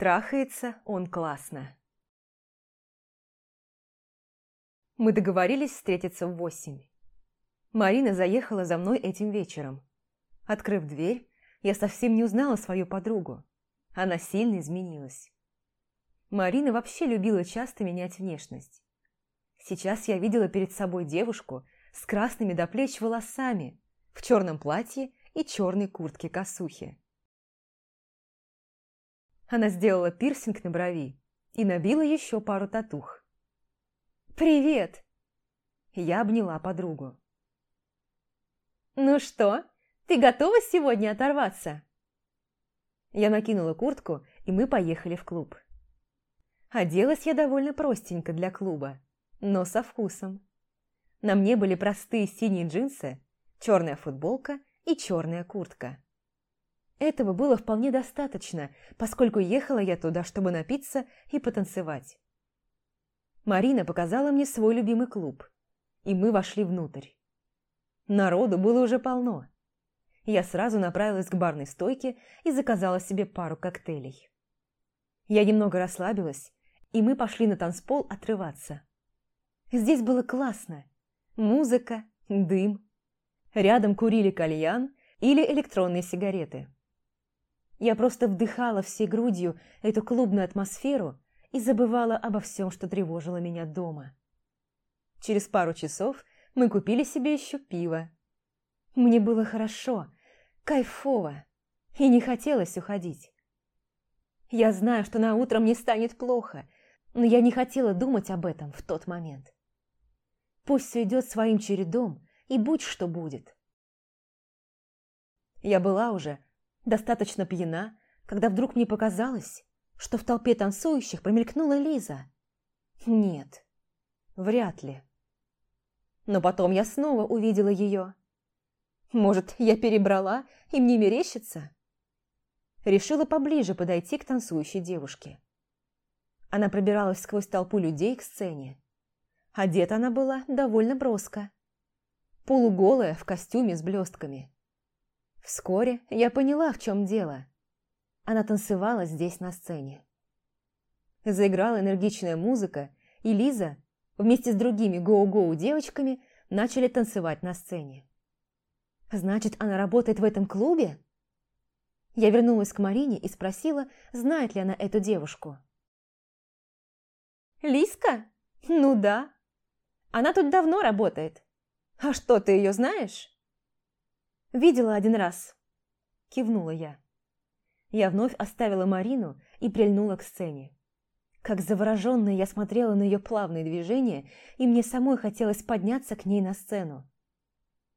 Трахается он классно. Мы договорились встретиться в восемь. Марина заехала за мной этим вечером. Открыв дверь, я совсем не узнала свою подругу. Она сильно изменилась. Марина вообще любила часто менять внешность. Сейчас я видела перед собой девушку с красными до плеч волосами, в черном платье и черной куртке-косухе. Она сделала пирсинг на брови и набила еще пару татух. «Привет!» Я обняла подругу. «Ну что, ты готова сегодня оторваться?» Я накинула куртку, и мы поехали в клуб. Оделась я довольно простенько для клуба, но со вкусом. На мне были простые синие джинсы, черная футболка и черная куртка. Этого было вполне достаточно, поскольку ехала я туда, чтобы напиться и потанцевать. Марина показала мне свой любимый клуб, и мы вошли внутрь. Народу было уже полно. Я сразу направилась к барной стойке и заказала себе пару коктейлей. Я немного расслабилась, и мы пошли на танцпол отрываться. Здесь было классно. Музыка, дым. Рядом курили кальян или электронные сигареты. Я просто вдыхала всей грудью эту клубную атмосферу и забывала обо всем, что тревожило меня дома. Через пару часов мы купили себе еще пиво. Мне было хорошо, кайфово, и не хотелось уходить. Я знаю, что на утро мне станет плохо, но я не хотела думать об этом в тот момент. Пусть все идет своим чередом, и будь что будет. Я была уже достаточно пьяна, когда вдруг мне показалось, что в толпе танцующих промелькнула Лиза. Нет, вряд ли. Но потом я снова увидела ее. Может, я перебрала, и мне мерещится? Решила поближе подойти к танцующей девушке. Она пробиралась сквозь толпу людей к сцене. Одета она была довольно броско. Полуголая в костюме с блестками. Вскоре я поняла, в чем дело. Она танцевала здесь на сцене. Заиграла энергичная музыка, и Лиза вместе с другими гоу-гоу девочками начали танцевать на сцене. Значит, она работает в этом клубе? Я вернулась к Марине и спросила, знает ли она эту девушку. «Лиска? Ну да. Она тут давно работает. А что, ты ее знаешь?» «Видела один раз», – кивнула я. Я вновь оставила Марину и прильнула к сцене. Как завороженная я смотрела на ее плавные движения, и мне самой хотелось подняться к ней на сцену.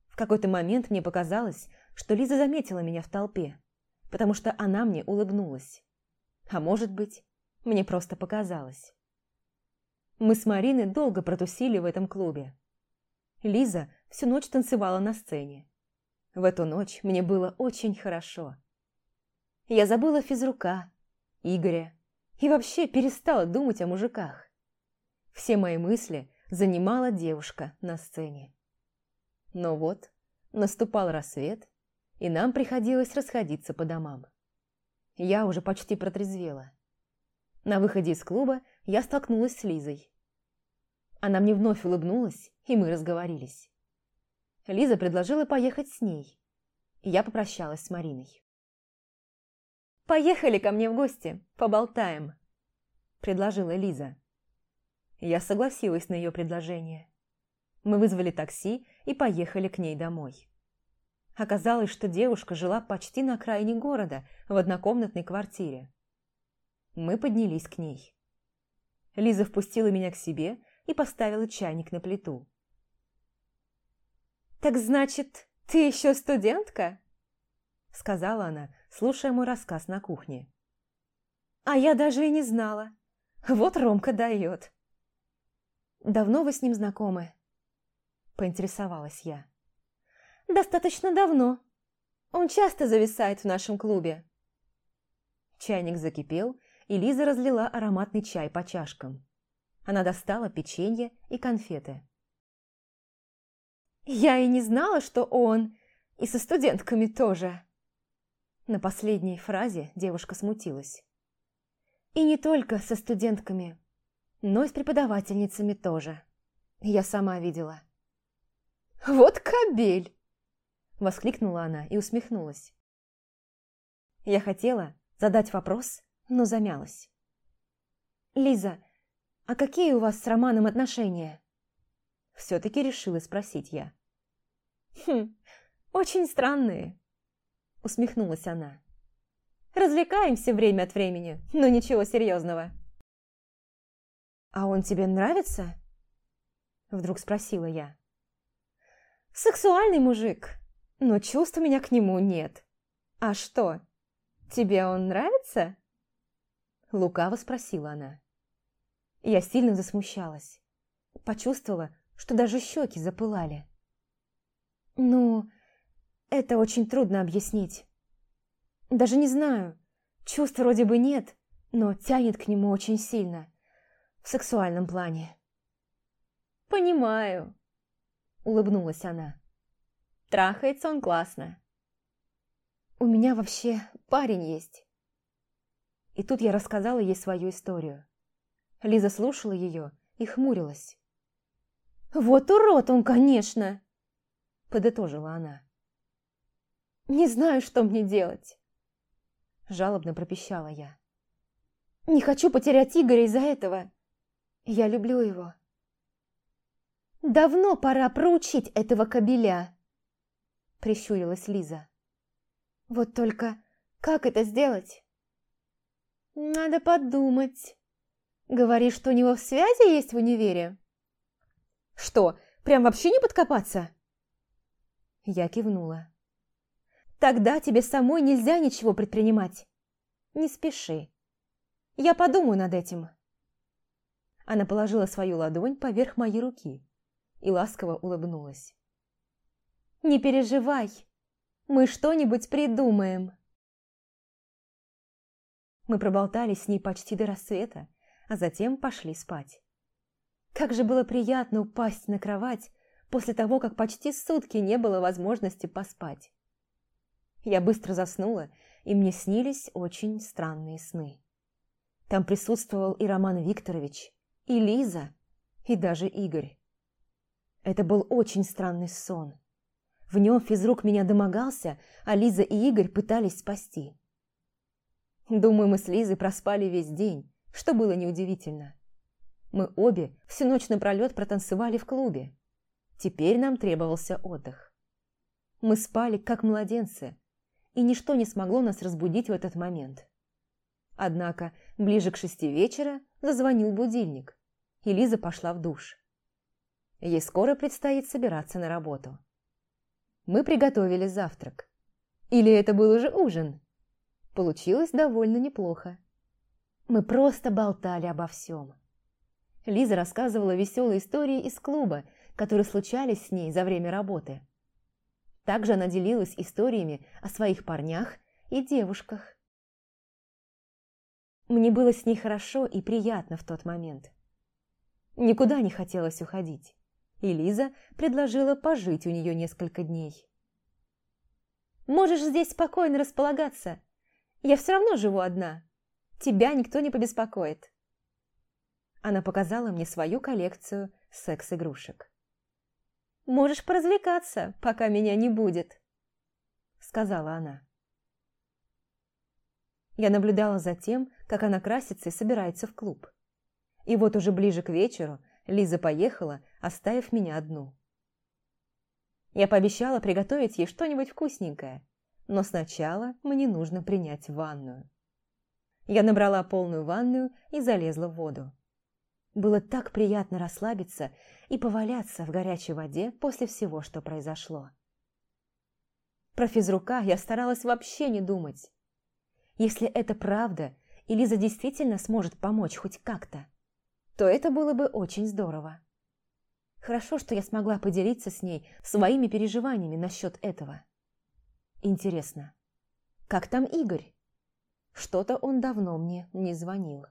В какой-то момент мне показалось, что Лиза заметила меня в толпе, потому что она мне улыбнулась. А может быть, мне просто показалось. Мы с Мариной долго протусили в этом клубе. Лиза всю ночь танцевала на сцене. В эту ночь мне было очень хорошо. Я забыла физрука, Игоря и вообще перестала думать о мужиках. Все мои мысли занимала девушка на сцене. Но вот наступал рассвет, и нам приходилось расходиться по домам. Я уже почти протрезвела. На выходе из клуба я столкнулась с Лизой. Она мне вновь улыбнулась, и мы разговорились. Лиза предложила поехать с ней. И я попрощалась с Мариной. «Поехали ко мне в гости, поболтаем», – предложила Лиза. Я согласилась на ее предложение. Мы вызвали такси и поехали к ней домой. Оказалось, что девушка жила почти на окраине города, в однокомнатной квартире. Мы поднялись к ней. Лиза впустила меня к себе и поставила чайник на плиту. «Так значит, ты еще студентка?» Сказала она, слушая мой рассказ на кухне. «А я даже и не знала. Вот Ромка дает». «Давно вы с ним знакомы?» Поинтересовалась я. «Достаточно давно. Он часто зависает в нашем клубе». Чайник закипел, и Лиза разлила ароматный чай по чашкам. Она достала печенье и конфеты. Я и не знала, что он, и со студентками тоже. На последней фразе девушка смутилась. И не только со студентками, но и с преподавательницами тоже. Я сама видела. «Вот кобель!» – воскликнула она и усмехнулась. Я хотела задать вопрос, но замялась. «Лиза, а какие у вас с Романом отношения?» Все-таки решила спросить я. «Хм, очень странные», – усмехнулась она. «Развлекаемся время от времени, но ничего серьезного». «А он тебе нравится?» Вдруг спросила я. «Сексуальный мужик, но чувств у меня к нему нет. А что, тебе он нравится?» Лукаво спросила она. Я сильно засмущалась. Почувствовала, что даже щеки запылали. «Ну, это очень трудно объяснить. Даже не знаю. Чувств вроде бы нет, но тянет к нему очень сильно. В сексуальном плане». «Понимаю», — улыбнулась она. «Трахается он классно». «У меня вообще парень есть». И тут я рассказала ей свою историю. Лиза слушала ее и хмурилась. «Вот урод он, конечно!» – подытожила она. «Не знаю, что мне делать!» – жалобно пропищала я. «Не хочу потерять Игоря из-за этого. Я люблю его». «Давно пора проучить этого кобеля!» – прищурилась Лиза. «Вот только как это сделать?» «Надо подумать. Говоришь, что у него связи есть в универе?» «Что, прям вообще не подкопаться?» Я кивнула. «Тогда тебе самой нельзя ничего предпринимать. Не спеши. Я подумаю над этим». Она положила свою ладонь поверх моей руки и ласково улыбнулась. «Не переживай, мы что-нибудь придумаем». Мы проболтались с ней почти до рассвета, а затем пошли спать. Как же было приятно упасть на кровать после того, как почти сутки не было возможности поспать. Я быстро заснула, и мне снились очень странные сны. Там присутствовал и Роман Викторович, и Лиза, и даже Игорь. Это был очень странный сон. В нем физрук меня домогался, а Лиза и Игорь пытались спасти. Думаю, мы с Лизой проспали весь день, что было неудивительно. Мы обе всю ночь напролет протанцевали в клубе. Теперь нам требовался отдых. Мы спали, как младенцы, и ничто не смогло нас разбудить в этот момент. Однако ближе к шести вечера зазвонил будильник, и Лиза пошла в душ. Ей скоро предстоит собираться на работу. Мы приготовили завтрак. Или это был уже ужин? Получилось довольно неплохо. Мы просто болтали обо всем. Лиза рассказывала веселые истории из клуба, которые случались с ней за время работы. Также она делилась историями о своих парнях и девушках. Мне было с ней хорошо и приятно в тот момент. Никуда не хотелось уходить и Лиза предложила пожить у нее несколько дней. «Можешь здесь спокойно располагаться. Я все равно живу одна. Тебя никто не побеспокоит». Она показала мне свою коллекцию секс-игрушек. «Можешь поразвлекаться, пока меня не будет», — сказала она. Я наблюдала за тем, как она красится и собирается в клуб. И вот уже ближе к вечеру Лиза поехала, оставив меня одну. Я пообещала приготовить ей что-нибудь вкусненькое, но сначала мне нужно принять ванную. Я набрала полную ванную и залезла в воду. Было так приятно расслабиться и поваляться в горячей воде после всего, что произошло. Про физрука я старалась вообще не думать. Если это правда, и Лиза действительно сможет помочь хоть как-то, то это было бы очень здорово. Хорошо, что я смогла поделиться с ней своими переживаниями насчет этого. Интересно, как там Игорь? Что-то он давно мне не звонил.